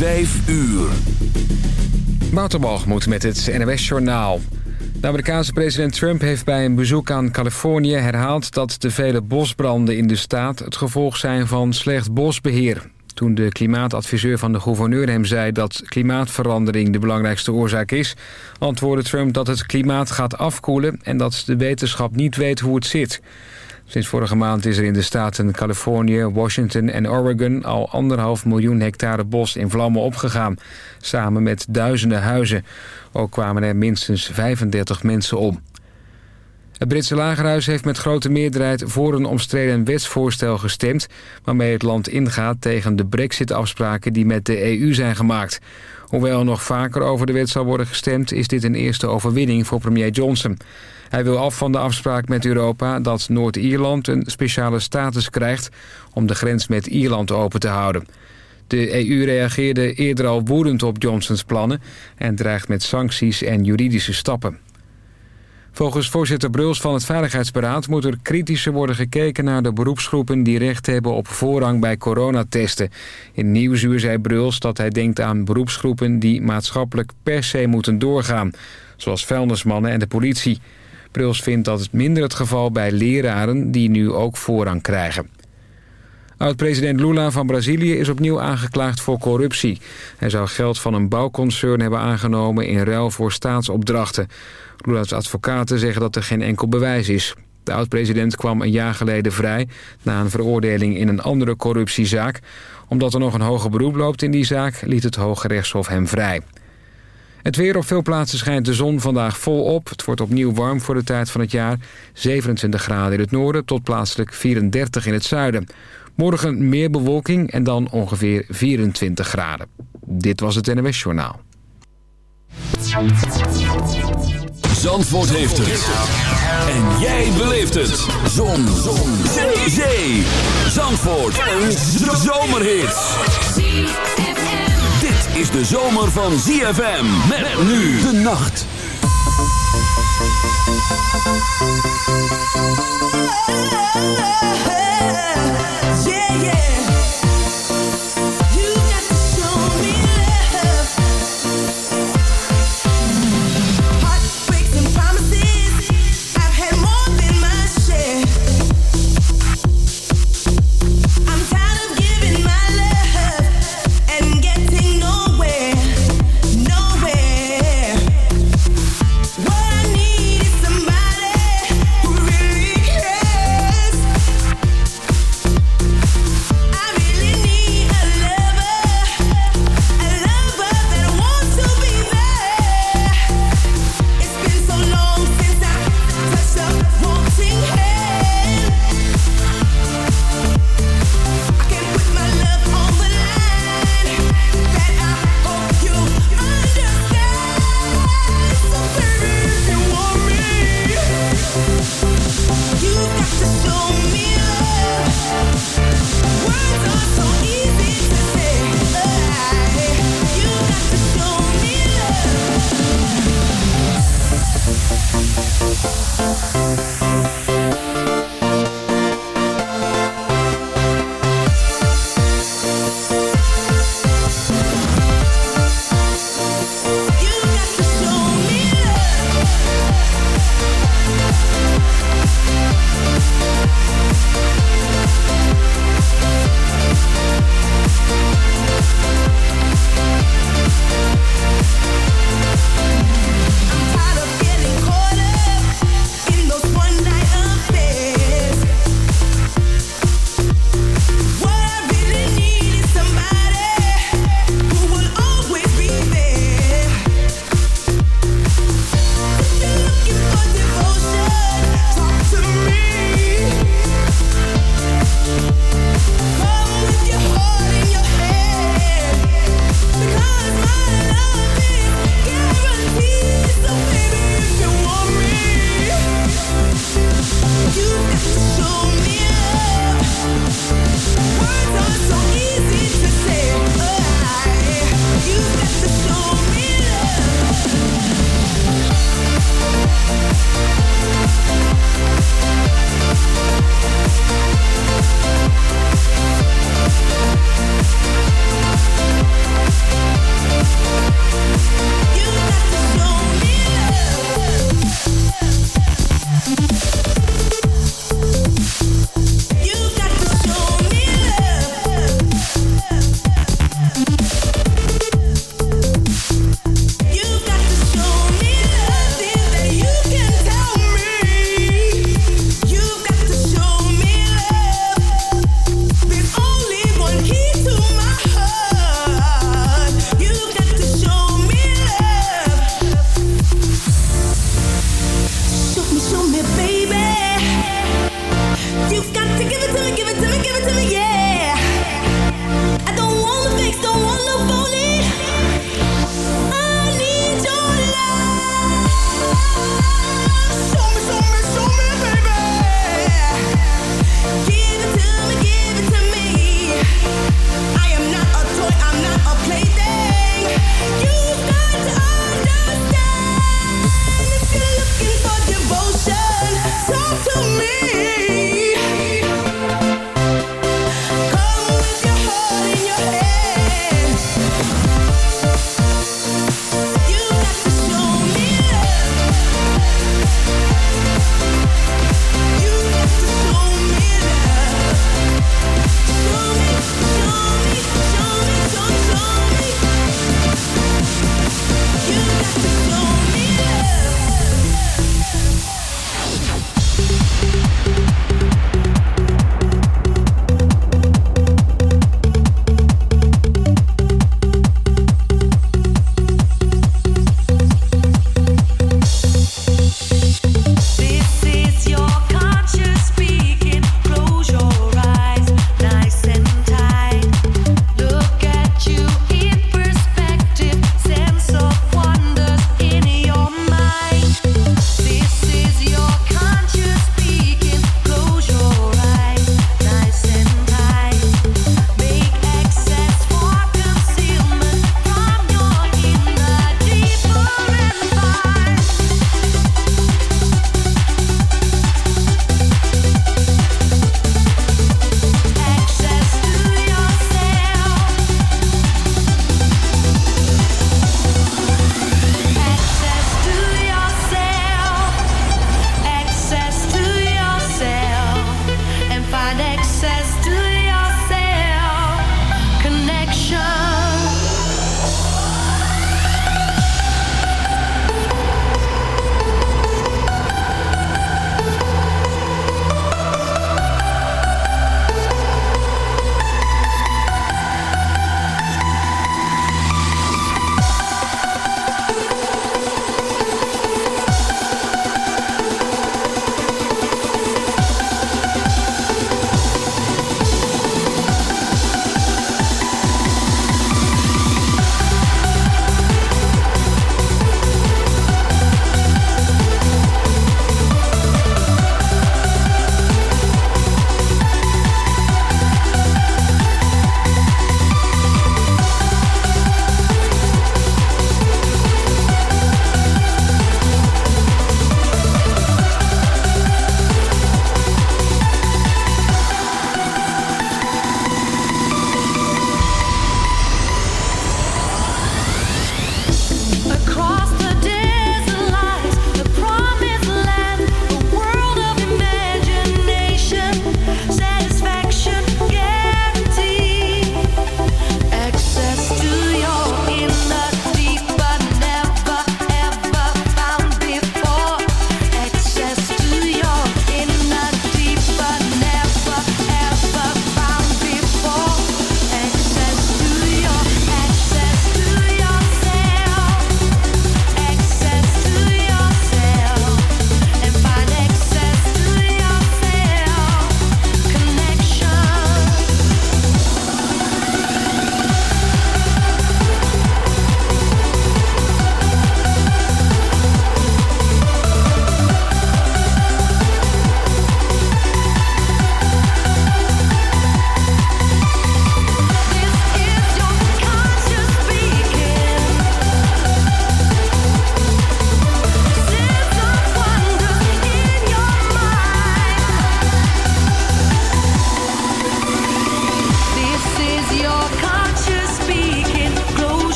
Vijf uur. Wouterbalgemoed met het NOS Journaal. De Amerikaanse president Trump heeft bij een bezoek aan Californië herhaald... dat de vele bosbranden in de staat het gevolg zijn van slecht bosbeheer. Toen de klimaatadviseur van de gouverneur hem zei dat klimaatverandering de belangrijkste oorzaak is... antwoordde Trump dat het klimaat gaat afkoelen en dat de wetenschap niet weet hoe het zit... Sinds vorige maand is er in de staten Californië, Washington en Oregon... al anderhalf miljoen hectare bos in vlammen opgegaan. Samen met duizenden huizen. Ook kwamen er minstens 35 mensen om. Het Britse lagerhuis heeft met grote meerderheid voor een omstreden wetsvoorstel gestemd... waarmee het land ingaat tegen de brexit-afspraken die met de EU zijn gemaakt. Hoewel nog vaker over de wet zal worden gestemd... is dit een eerste overwinning voor premier Johnson. Hij wil af van de afspraak met Europa dat Noord-Ierland een speciale status krijgt... om de grens met Ierland open te houden. De EU reageerde eerder al woedend op Johnsons plannen... en dreigt met sancties en juridische stappen. Volgens voorzitter Bruls van het Veiligheidsberaad moet er kritischer worden gekeken naar de beroepsgroepen die recht hebben op voorrang bij coronatesten. In Nieuwsuur zei Bruls dat hij denkt aan beroepsgroepen die maatschappelijk per se moeten doorgaan, zoals vuilnismannen en de politie. Bruls vindt dat het minder het geval bij leraren die nu ook voorrang krijgen. Oud-president Lula van Brazilië is opnieuw aangeklaagd voor corruptie. Hij zou geld van een bouwconcern hebben aangenomen in ruil voor staatsopdrachten. Lula's advocaten zeggen dat er geen enkel bewijs is. De oud-president kwam een jaar geleden vrij... na een veroordeling in een andere corruptiezaak. Omdat er nog een hoger beroep loopt in die zaak... liet het Hoge Rechtshof hem vrij. Het weer op veel plaatsen schijnt de zon vandaag volop. Het wordt opnieuw warm voor de tijd van het jaar. 27 graden in het noorden tot plaatselijk 34 in het zuiden. Morgen meer bewolking en dan ongeveer 24 graden. Dit was het NWS Journaal. Zandvoort heeft het. En jij beleeft het. Zon. Zon. Zee. Zandvoort. Een zomerhit. Dit is de zomer van ZFM. Met nu de nacht. Yeah, yeah.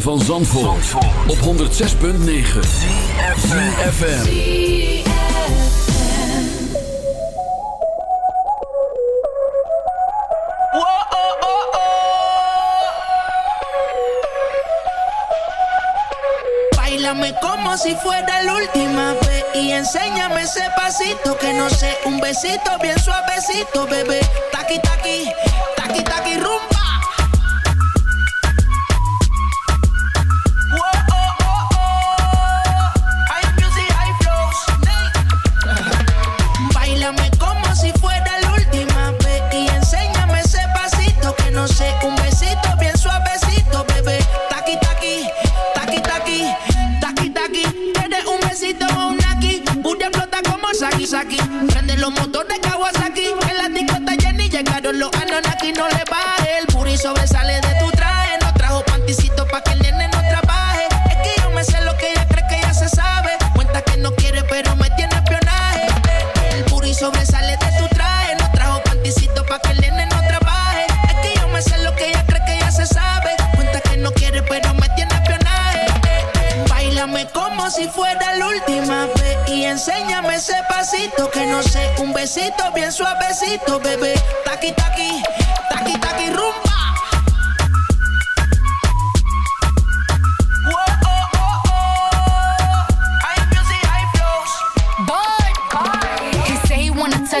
Van Zandvoort, op 106.9 CFFM Bailame como si fuera la última vez y enséñame ese pasito que no sé, un besito bien suavecito, bebé. Taqui taqui, taqui taqui rumba.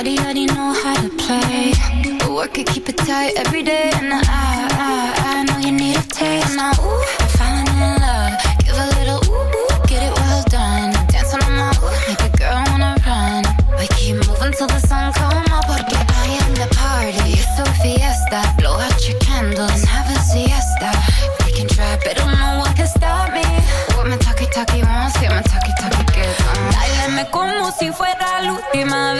Body already know how to play. But work it, keep it tight every day. And I, I, I know you need a taste. Now, ooh, I'm falling in love. Give a little ooh, ooh, get it well done. Dance on my ooh, make a girl wanna run. We keep moving till the sun come up. Porque I am the party. It's a fiesta. Blow out your candles and have a siesta. We can try, but no one can stop me. What my talkie talkie wants, get my talkie talkie gets on. Uh. Báilame como si fuera la última vez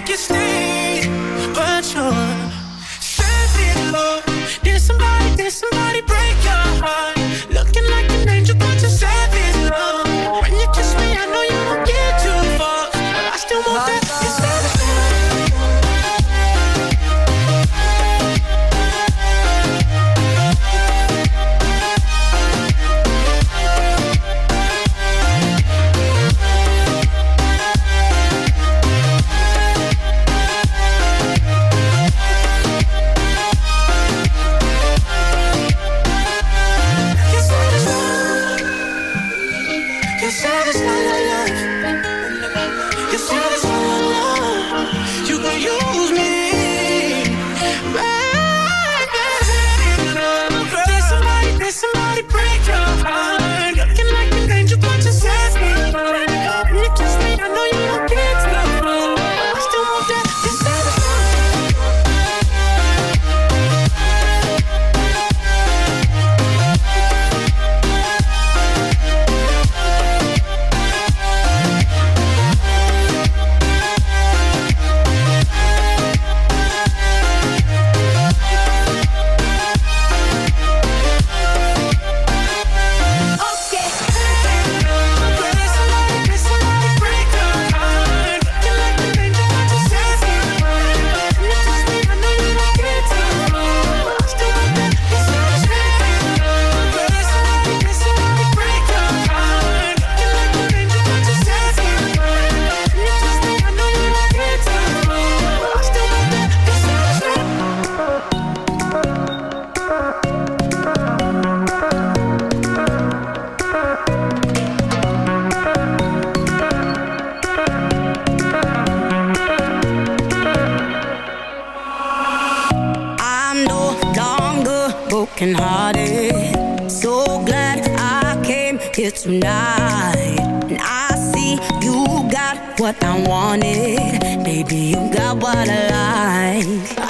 make you stay. what I wanted. Baby, you got what I like.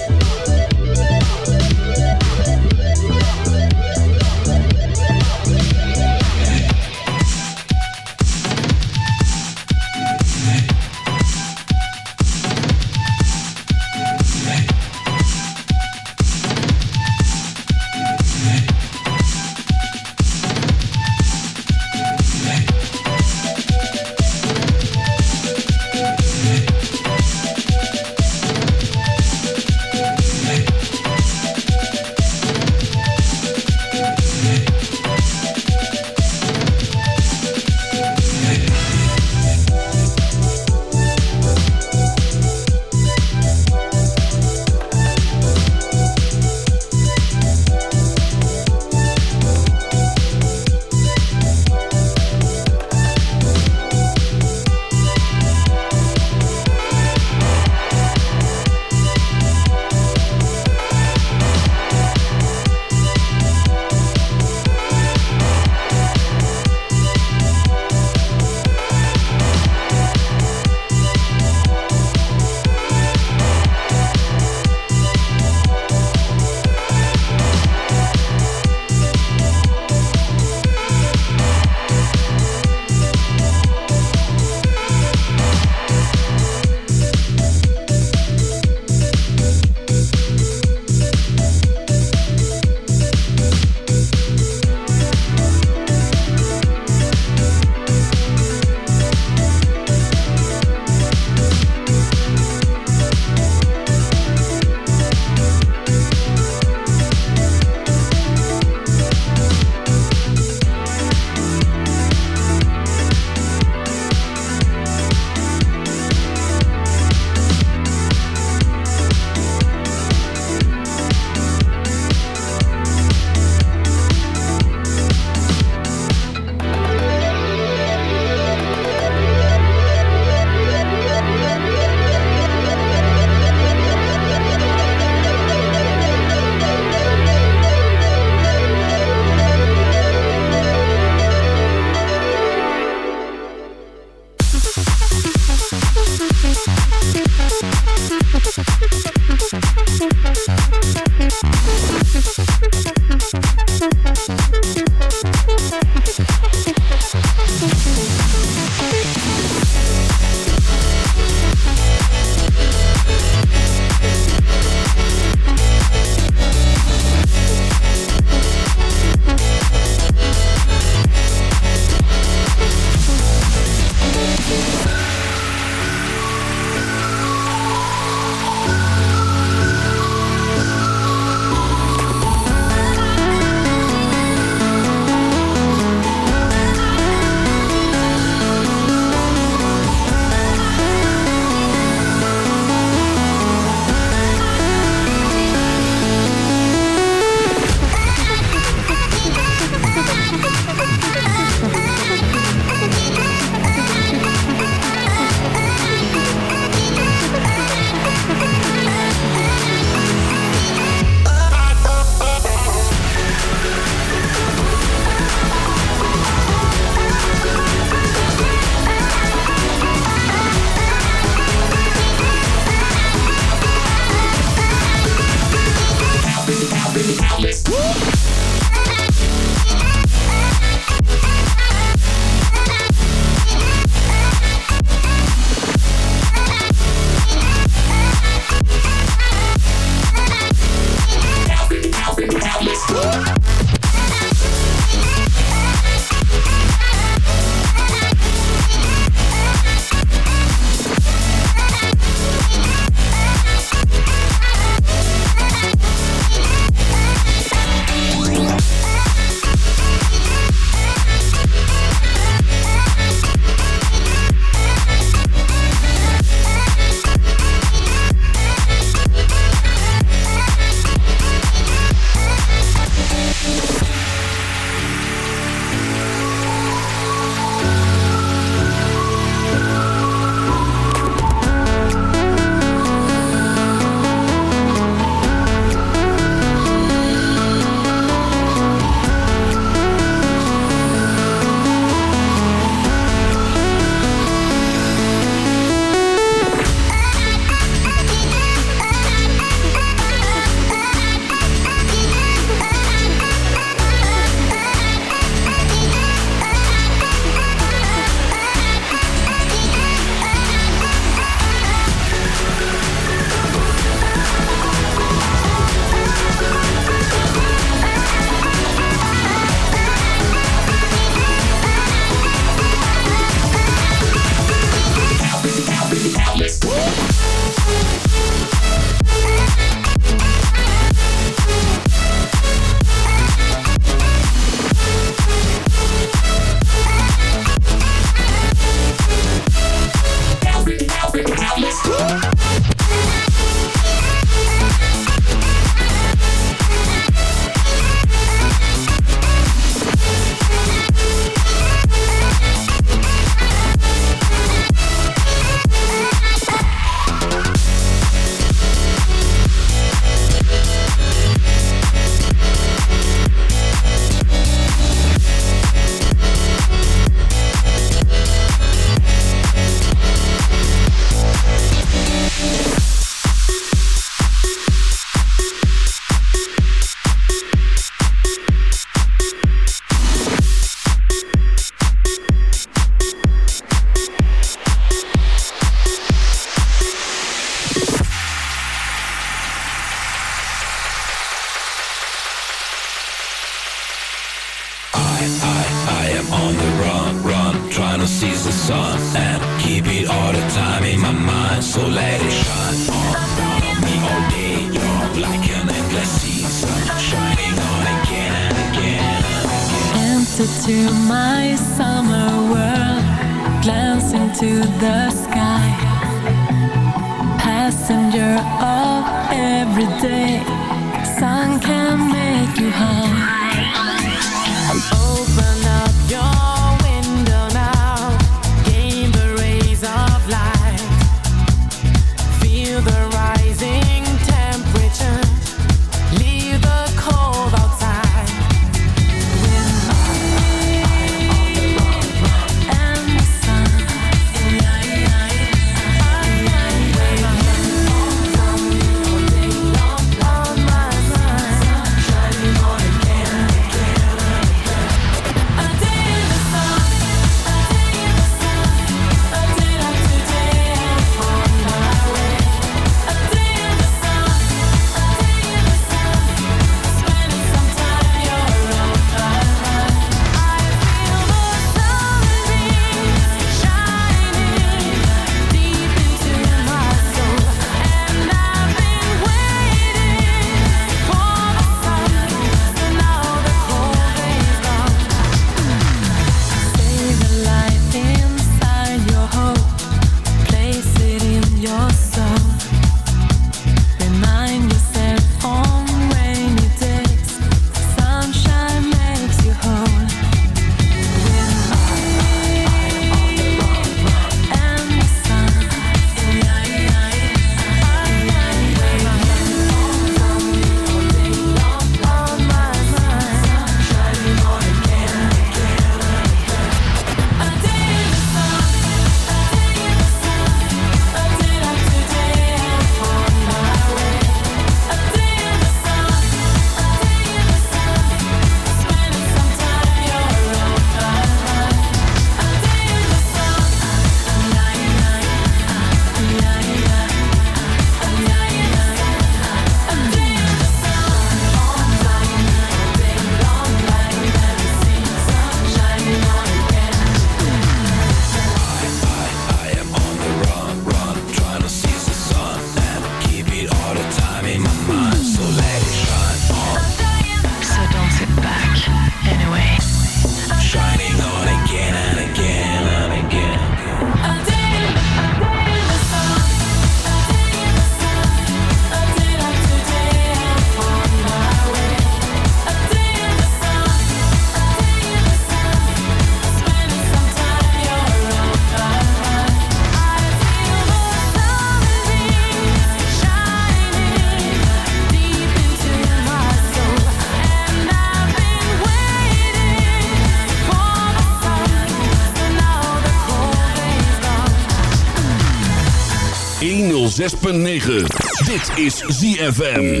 106.9. Dit is ZFM.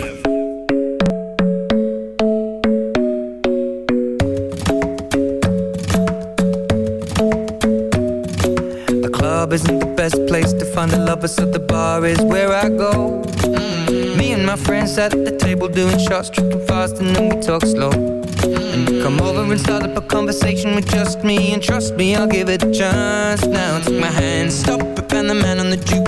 The club isn't the best place to find a lover, so the bar is where I go. Me and my friends sat at the table doing shots, tripping fast, and then we talk slow. And you come over and start up a conversation with just me, and trust me, I'll give it a chance. Now take my hand, stop Van the Man on the jukebox,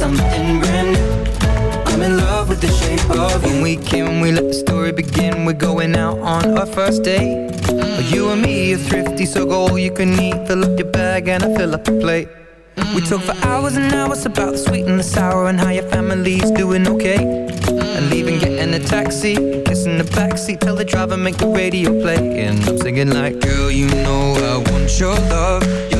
Something brand new. I'm in love with the shape of you. When we can, we let the story begin. We're going out on our first date. But you and me are thrifty, so go all you can eat. Fill up your bag and I fill up the plate. We talk for hours and hours about the sweet and the sour and how your family's doing okay. And leaving, getting a taxi, kissing the backseat, tell the driver make the radio play. And I'm singing like, girl, you know I want your love. Your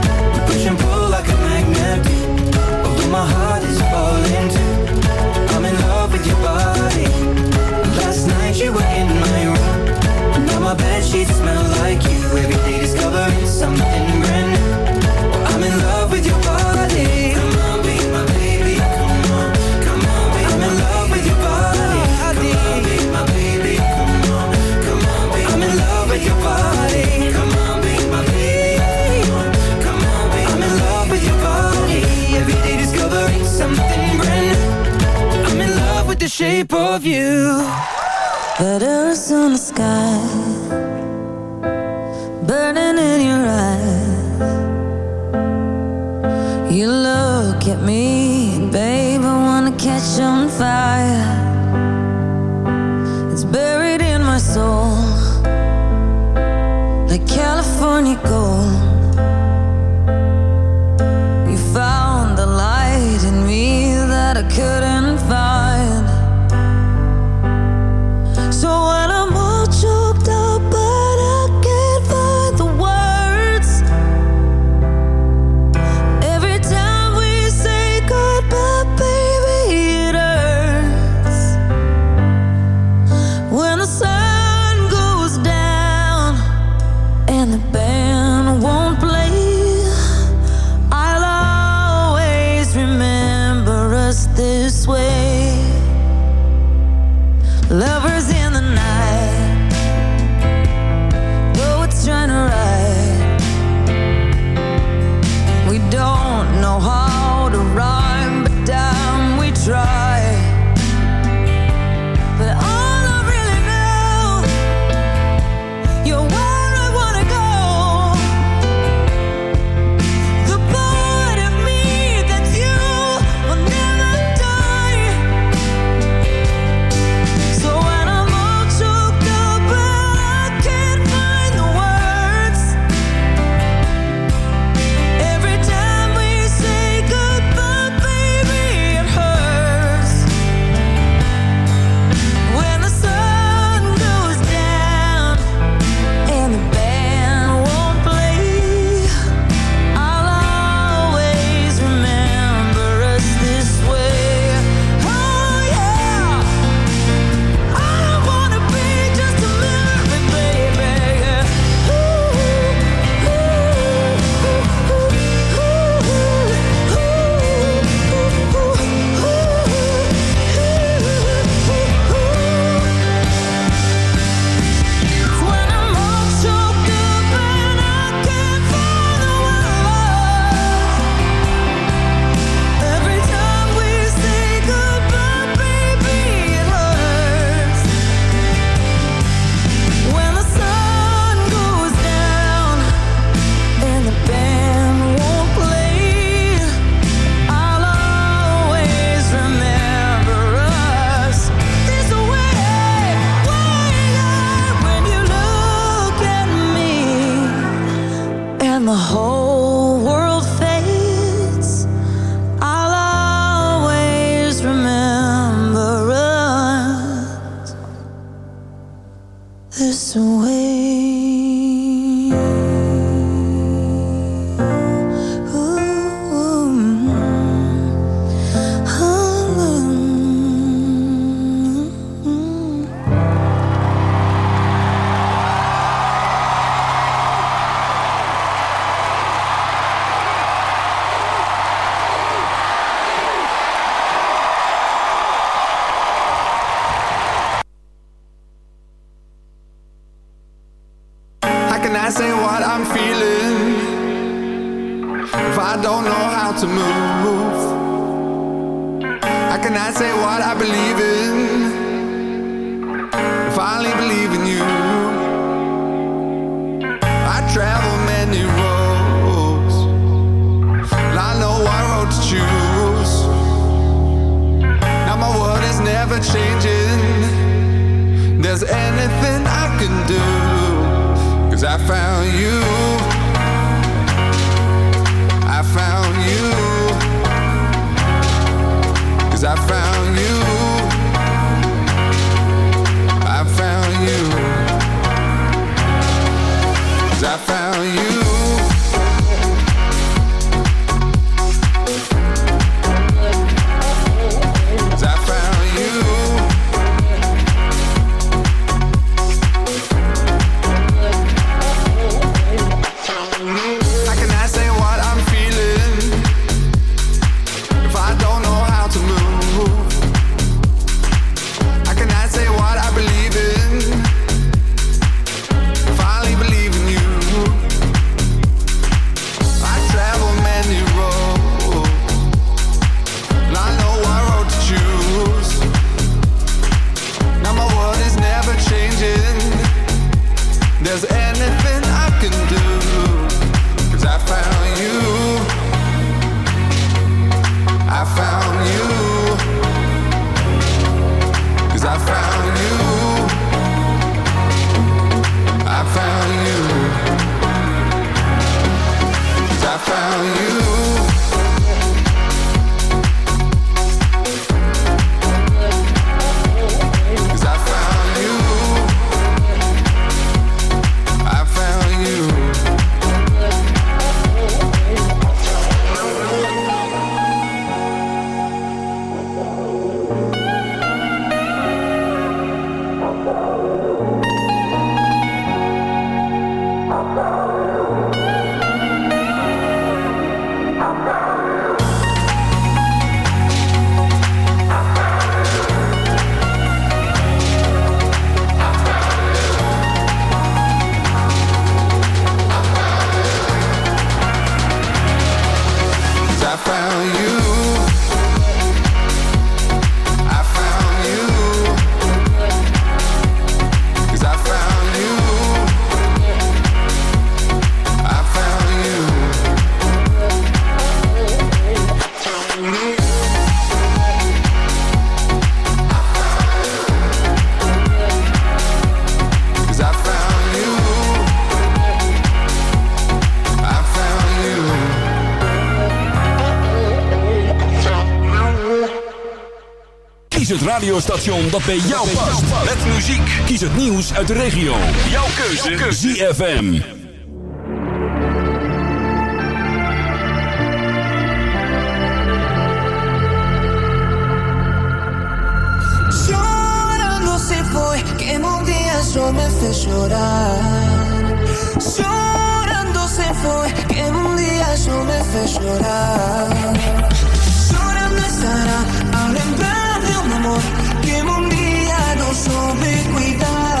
Shape of you. Letters on the sky radiostation dat bij jou past. Met muziek. Kies het nieuws uit de regio. Jouw keuze. ZFM. Llorando se fue, que en un día yo me fez llorar. Llorando se fue, que un día yo me fez llorar. Llorando estará, ahora en plan. de un amor que un día no supe cuidar.